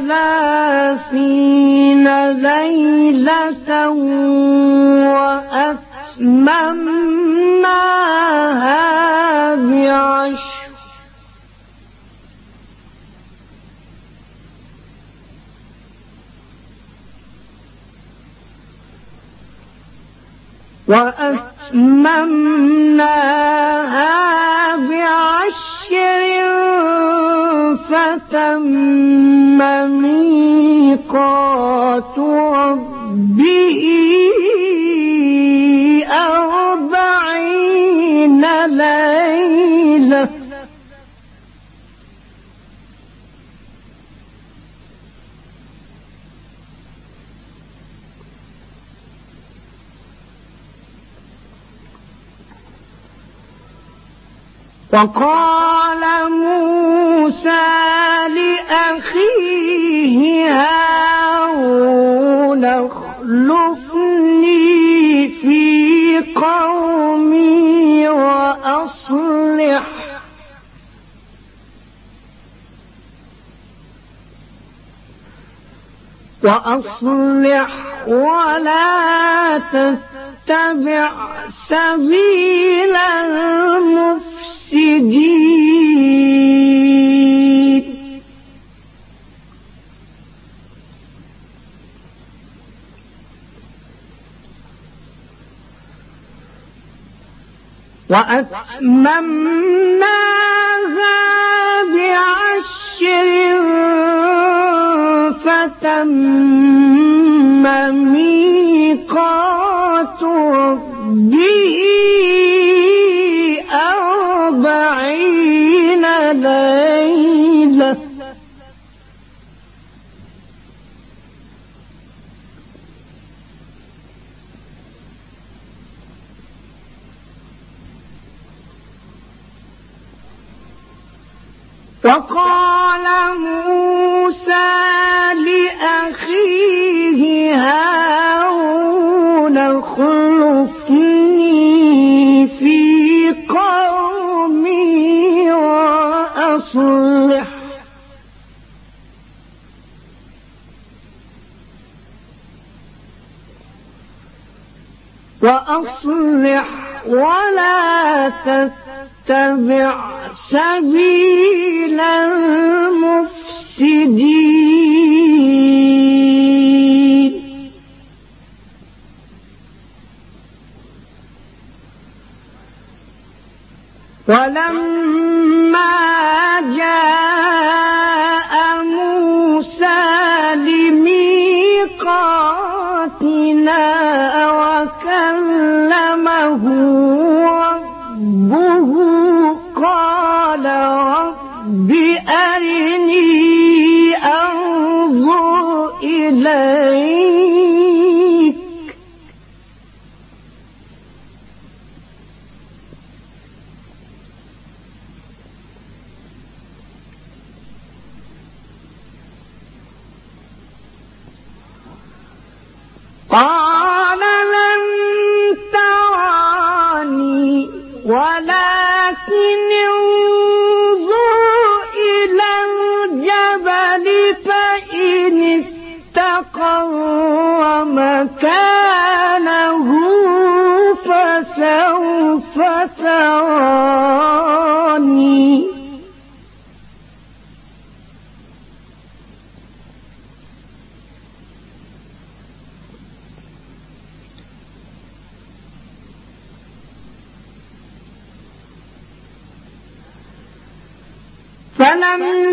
ثلاثين ليلة وأتممناها بعشر وأتممناها بعشر فتم ميقات ربه أربعين وقال موسى لأخيه هارون اخلفني في قومي وأصلح. وأصلح ولا تتبع سبيل المفسدين. وأتممناها بعشر فتم ميقات. وقال موسى لأخيه هارون اخلفني في قومي وأصلح. وأصلح. ولا تتبع سبيل المفسدين. ولما جاء استقر مكانه فسوف تراني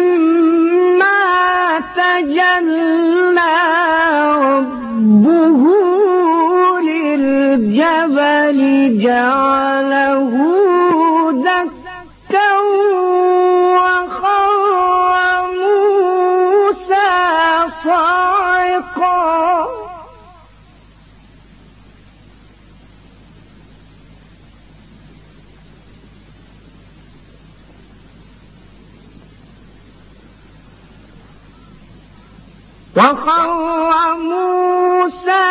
فلما تجلى جعله دكا وخر موسى صعقا. وخر موسى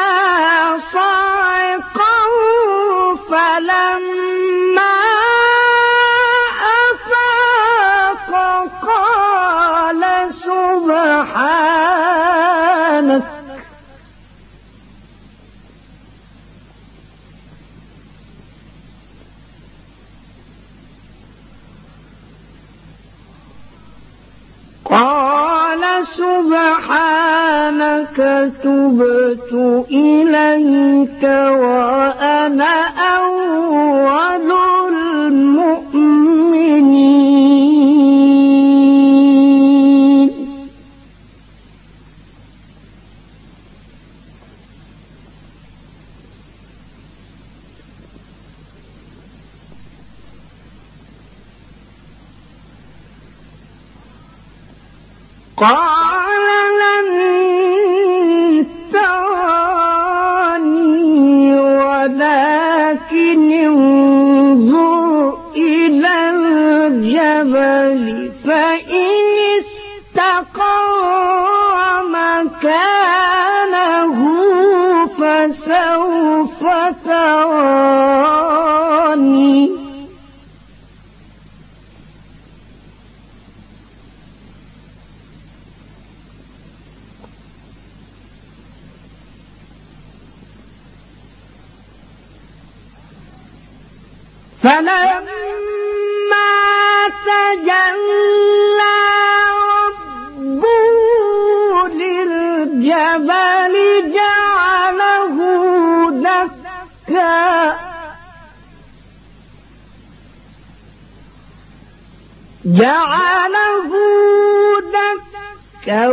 سبحانك تبت إليك وأنا قال لن تراني ولكن انظر إلى الجبل فإن استقر مكانه فسوف فلما تجلى ربه للجبل جعله دكا. جعله دكا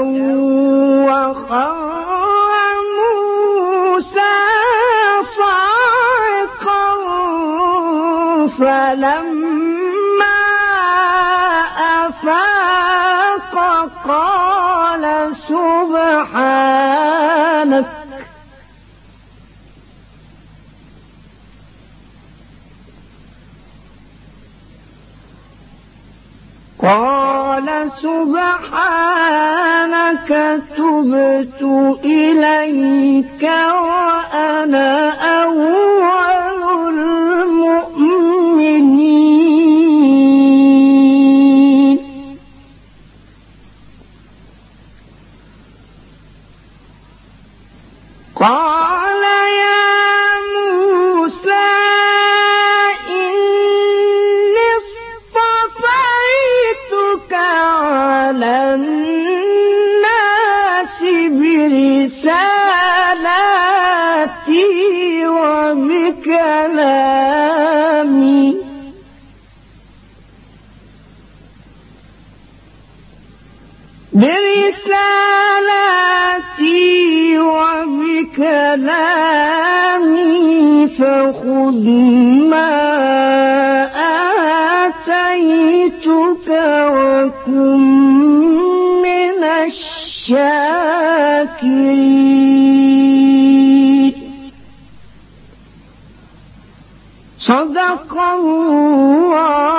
وخر فلما أفاق قال سبحانك. قال سبحانك تبت إليك وأنا أول برسالاتي وبكلامي فخذ ما آتيتك وكن من الشاكرين. صدق الله.